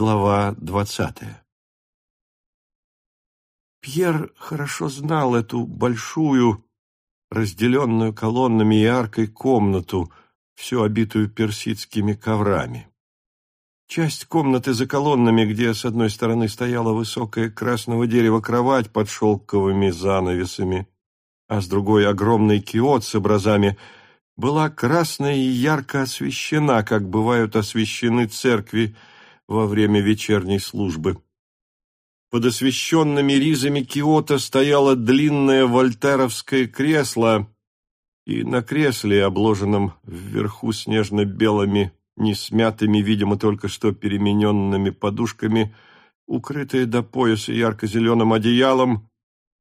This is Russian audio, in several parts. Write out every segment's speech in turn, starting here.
Глава двадцатая Пьер хорошо знал эту большую, разделенную колоннами и аркой комнату, всю обитую персидскими коврами. Часть комнаты за колоннами, где с одной стороны стояла высокая красного дерева кровать под шелковыми занавесами, а с другой огромный киот с образами, была красная и ярко освещена, как бывают освещены церкви во время вечерней службы. Под освещенными ризами киота стояло длинное вольтеровское кресло, и на кресле, обложенном вверху снежно-белыми, не смятыми, видимо, только что перемененными подушками, укрытое до пояса ярко-зеленым одеялом,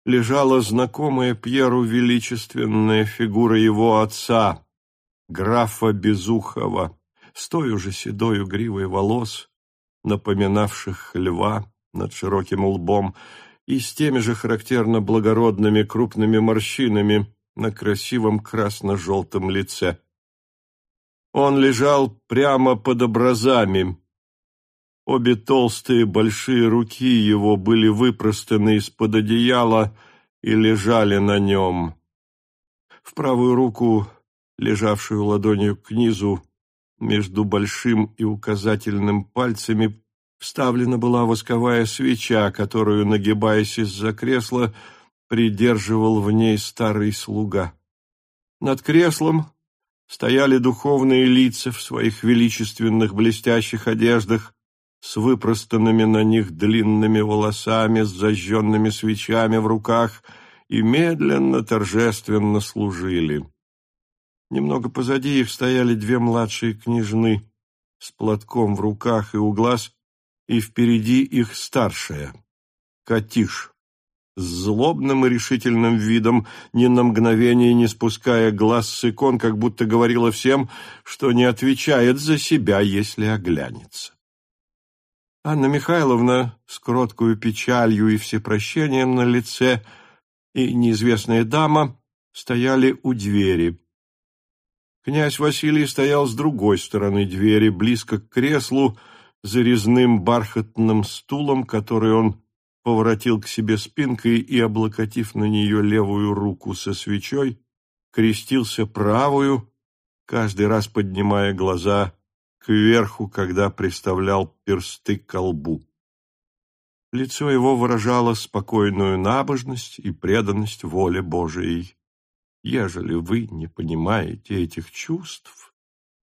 лежала знакомая Пьеру величественная фигура его отца, графа Безухова, с той уже седою гривой волос, напоминавших льва над широким лбом, и с теми же характерно благородными крупными морщинами на красивом красно-желтом лице. Он лежал прямо под образами. Обе толстые большие руки его были выпростаны из-под одеяла и лежали на нем. В правую руку, лежавшую ладонью к низу, между большим и указательным пальцами вставлена была восковая свеча, которую, нагибаясь из-за кресла, придерживал в ней старый слуга. Над креслом стояли духовные лица в своих величественных блестящих одеждах, с выпростанными на них длинными волосами, с зажженными свечами в руках и медленно, торжественно служили. Немного позади их стояли две младшие княжны с платком в руках и у глаз, и впереди их старшая, Катиш, с злобным и решительным видом, ни на мгновение не спуская глаз с икон, как будто говорила всем, что не отвечает за себя, если оглянется. Анна Михайловна с кроткую печалью и всепрощением на лице и неизвестная дама стояли у двери. Князь Василий стоял с другой стороны двери, близко к креслу, за резным бархатным стулом, который он поворотил к себе спинкой и, облокотив на нее левую руку со свечой, крестился правую, каждый раз поднимая глаза кверху, когда приставлял персты к колбу. Лицо его выражало спокойную набожность и преданность воле Божией. Ежели вы не понимаете этих чувств,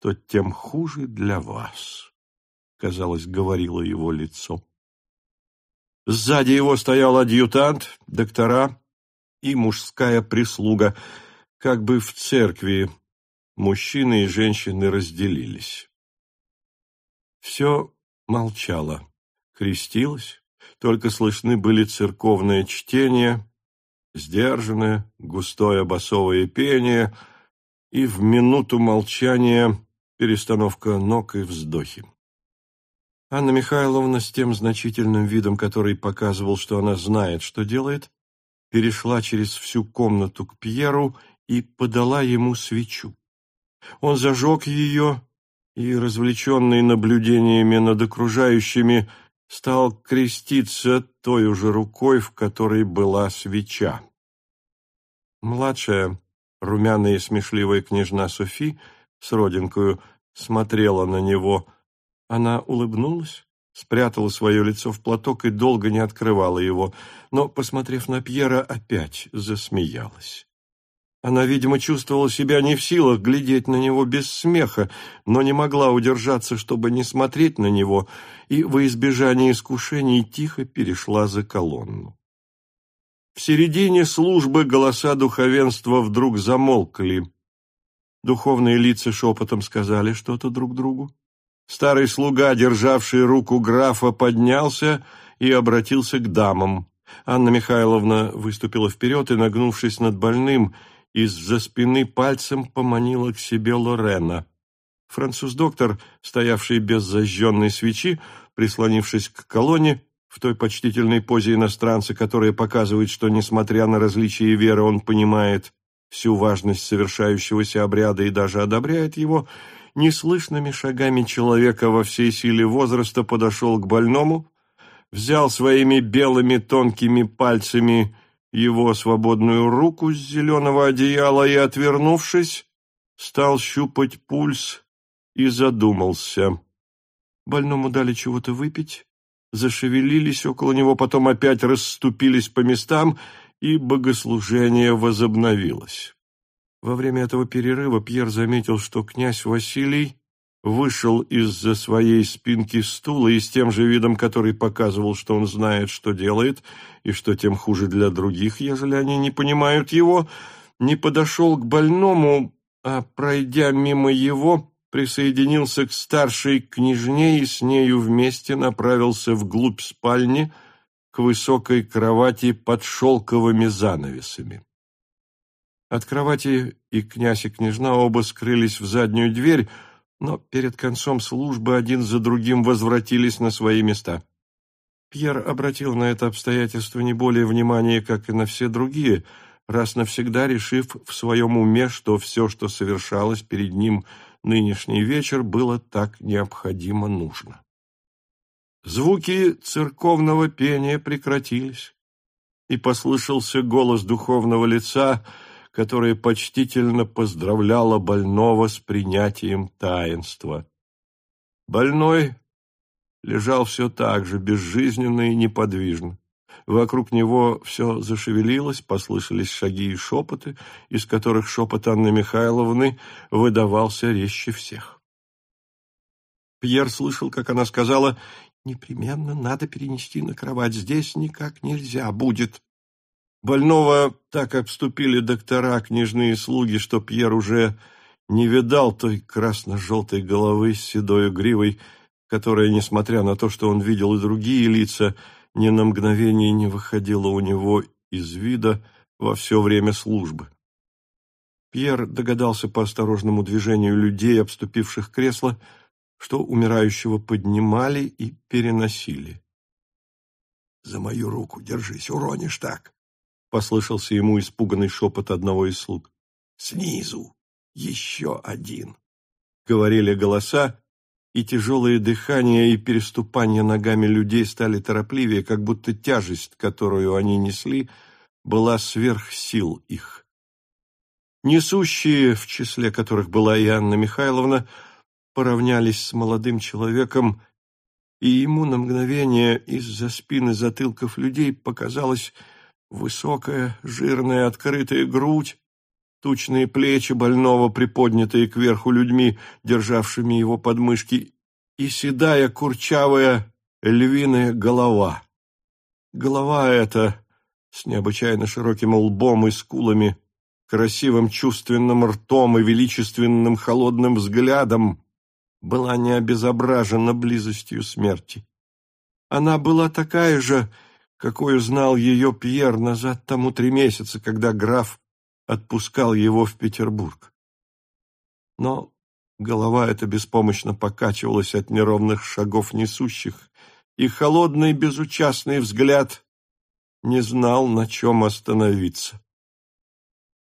то тем хуже для вас казалось, говорило его лицо. Сзади его стоял адъютант, доктора и мужская прислуга. Как бы в церкви мужчины и женщины разделились. Все молчало, крестилось, только слышны были церковное чтение, сдержанное, густое басовое пение и в минуту молчания перестановка ног и вздохи. Анна Михайловна с тем значительным видом, который показывал, что она знает, что делает, перешла через всю комнату к Пьеру и подала ему свечу. Он зажег ее и, развлеченный наблюдениями над окружающими, стал креститься той же рукой, в которой была свеча. Младшая, румяная и смешливая княжна Софи с родинкою смотрела на него – она улыбнулась, спрятала свое лицо в платок и долго не открывала его, но, посмотрев на Пьера, опять засмеялась. Она, видимо, чувствовала себя не в силах глядеть на него без смеха, но не могла удержаться, чтобы не смотреть на него, и во избежание искушений тихо перешла за колонну. В середине службы голоса духовенства вдруг замолкли. Духовные лица шепотом сказали что-то друг другу. Старый слуга, державший руку графа, поднялся и обратился к дамам. Анна Михайловна выступила вперед и, нагнувшись над больным, из-за спины пальцем поманила к себе Лорена. Француз-доктор, стоявший без зажженной свечи, прислонившись к колонне, в той почтительной позе иностранца, которая показывает, что, несмотря на различия веры, он понимает всю важность совершающегося обряда и даже одобряет его, неслышными шагами человека во всей силе возраста подошел к больному, взял своими белыми тонкими пальцами его свободную руку с зеленого одеяла и, отвернувшись, стал щупать пульс и задумался. Больному дали чего-то выпить, зашевелились около него, потом опять расступились по местам, и богослужение возобновилось. Во время этого перерыва Пьер заметил, что князь Василий вышел из-за своей спинки стула и с тем же видом, который показывал, что он знает, что делает, и что тем хуже для других, ежели они не понимают его, не подошел к больному, а, пройдя мимо его, присоединился к старшей княжне и с нею вместе направился вглубь спальни к высокой кровати под шелковыми занавесами. От кровати и князь и княжна оба скрылись в заднюю дверь, но перед концом службы один за другим возвратились на свои места. Пьер обратил на это обстоятельство не более внимания, как и на все другие, раз навсегда решив в своем уме, что все, что совершалось перед ним нынешний вечер, было так необходимо нужно. Звуки церковного пения прекратились, и послышался голос духовного лица — которая почтительно поздравляла больного с принятием таинства. Больной лежал все так же, безжизненно и неподвижно. Вокруг него все зашевелилось, послышались шаги и шепоты, из которых шепот Анны Михайловны выдавался резче всех. Пьер слышал, как она сказала, «Непременно надо перенести на кровать, здесь никак нельзя будет». Больного так обступили доктора, княжные слуги, что Пьер уже не видал той красно-желтой головы с седой гривой, которая, несмотря на то, что он видел и другие лица, ни на мгновение не выходила у него из вида во все время службы. Пьер догадался по осторожному движению людей, обступивших кресло, что умирающего поднимали и переносили. «За мою руку держись, уронишь так!» Послышался ему испуганный шепот одного из слуг. «Снизу! Еще один!» Говорили голоса, и тяжелое дыхание и переступание ногами людей стали торопливее, как будто тяжесть, которую они несли, была сверх сил их. Несущие, в числе которых была и Анна Михайловна, поравнялись с молодым человеком, и ему на мгновение из-за спины затылков людей показалось, Высокая, жирная, открытая грудь, тучные плечи больного, приподнятые кверху людьми, державшими его подмышки, и седая, курчавая, львиная голова. Голова эта с необычайно широким лбом и скулами, красивым чувственным ртом и величественным холодным взглядом была не обезображена близостью смерти. Она была такая же, какой узнал ее Пьер назад тому три месяца, когда граф отпускал его в Петербург. Но голова эта беспомощно покачивалась от неровных шагов несущих, и холодный безучастный взгляд не знал, на чем остановиться.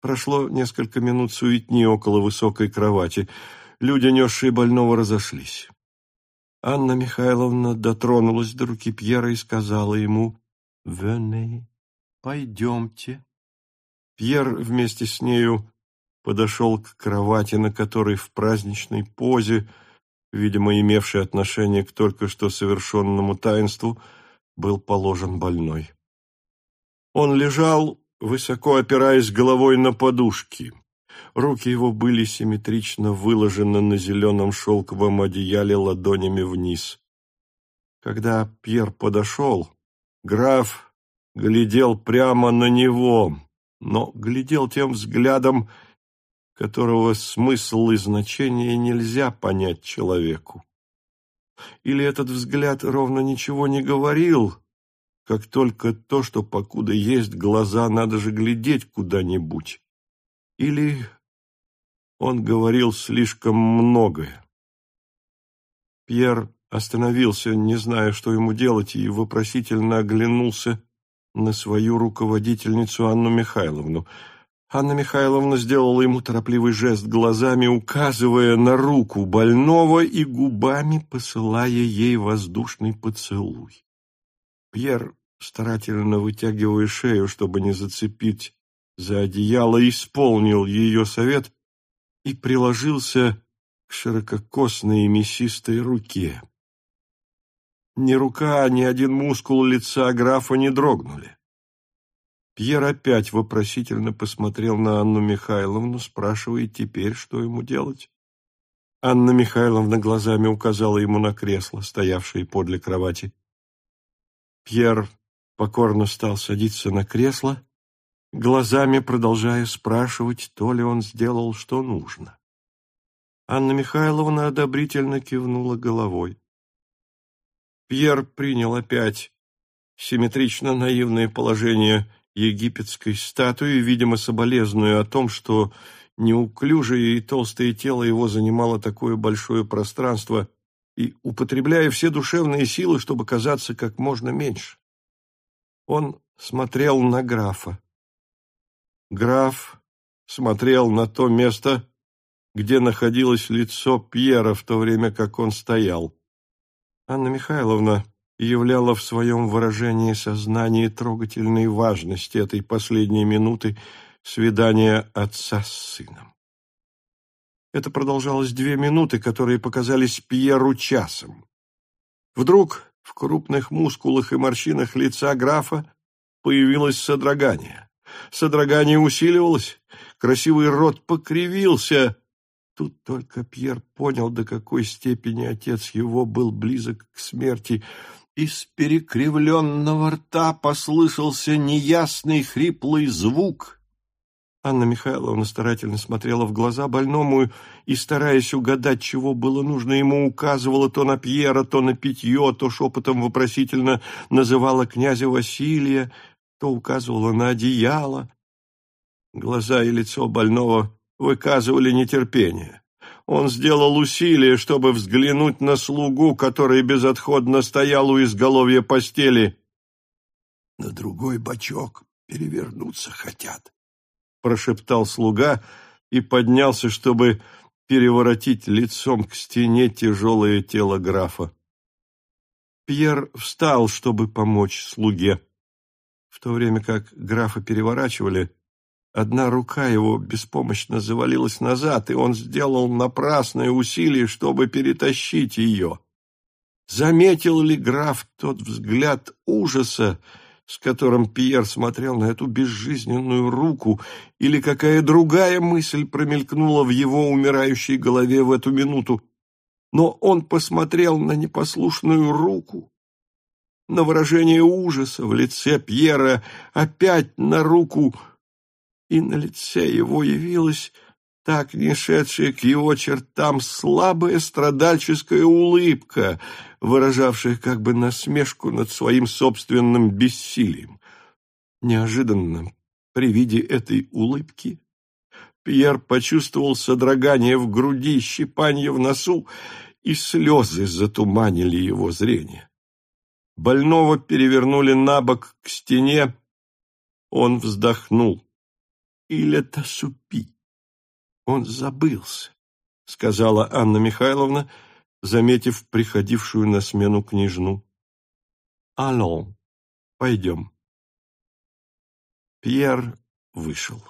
Прошло несколько минут суетни около высокой кровати. Люди, несшие больного, разошлись. Анна Михайловна дотронулась до руки Пьера и сказала ему «Вене, пойдемте». Пьер вместе с нею подошел к кровати, на которой в праздничной позе, видимо, имевшей отношение к только что совершенному таинству, был положен больной. Он лежал, высоко опираясь головой на подушки. Руки его были симметрично выложены на зеленом шелковом одеяле ладонями вниз. Когда Пьер подошел, Граф глядел прямо на него, но глядел тем взглядом, которого смысл и значение нельзя понять человеку. Или этот взгляд ровно ничего не говорил, как только то, что покуда есть глаза, надо же глядеть куда-нибудь. Или он говорил слишком многое. Пьер остановился, не зная, что ему делать, и вопросительно оглянулся на свою руководительницу Анну Михайловну. Анна Михайловна сделала ему торопливый жест глазами, указывая на руку больного и губами посылая ей воздушный поцелуй. Пьер, старательно вытягивая шею, чтобы не зацепить за одеяло, исполнил ее совет и приложился к ширококосной мясистой руке. Ни рука, ни один мускул лица графа не дрогнули. Пьер опять вопросительно посмотрел на Анну Михайловну, спрашивая теперь, что ему делать. Анна Михайловна глазами указала ему на кресло, стоявшее подле кровати. Пьер покорно стал садиться на кресло, глазами продолжая спрашивать, то ли он сделал, что нужно. Анна Михайловна одобрительно кивнула головой. Пьер принял опять симметрично наивное положение египетской статуи, видимо, соболезную о том, что неуклюжее и толстое тело его занимало такое большое пространство, и употребляя все душевные силы, чтобы казаться как можно меньше. Он смотрел на графа. Граф смотрел на то место, где находилось лицо Пьера в то время, как он стоял. Анна Михайловна являла в своем выражении сознания трогательной важности этой последней минуты свидания отца с сыном. Это продолжалось две минуты, которые показались Пьеру часом. Вдруг в крупных мускулах и морщинах лица графа появилось содрогание. Содрогание усиливалось, красивый рот покривился, Тут только Пьер понял, до какой степени отец его был близок к смерти. Из перекривленного рта послышался неясный хриплый звук. Анна Михайловна старательно смотрела в глаза больному и, стараясь угадать, чего было нужно, ему указывала то на Пьера, то на питье, то шепотом вопросительно называла князя Василия, то указывала на одеяло. Глаза и лицо больного выказывали нетерпение. Он сделал усилие, чтобы взглянуть на слугу, который безотходно стоял у изголовья постели. «На другой бочок перевернуться хотят», — прошептал слуга и поднялся, чтобы переворотить лицом к стене тяжелое тело графа. Пьер встал, чтобы помочь слуге. В то время как графа переворачивали, Одна рука его беспомощно завалилась назад, и он сделал напрасное усилие, чтобы перетащить ее. Заметил ли граф тот взгляд ужаса, с которым Пьер смотрел на эту безжизненную руку, или какая другая мысль промелькнула в его умирающей голове в эту минуту? Но он посмотрел на непослушную руку, на выражение ужаса в лице Пьера, опять на руку и на лице его явилась так не шедшая к его чертам слабая страдальческая улыбка, выражавшая как бы насмешку над своим собственным бессилием. Неожиданно при виде этой улыбки Пьер почувствовал содрогание в груди, щипанье в носу, и слезы затуманили его зрение. Больного перевернули на бок к стене, он вздохнул. Или это супи? Он забылся, сказала Анна Михайловна, заметив приходившую на смену княжну. Алло, пойдем. Пьер вышел.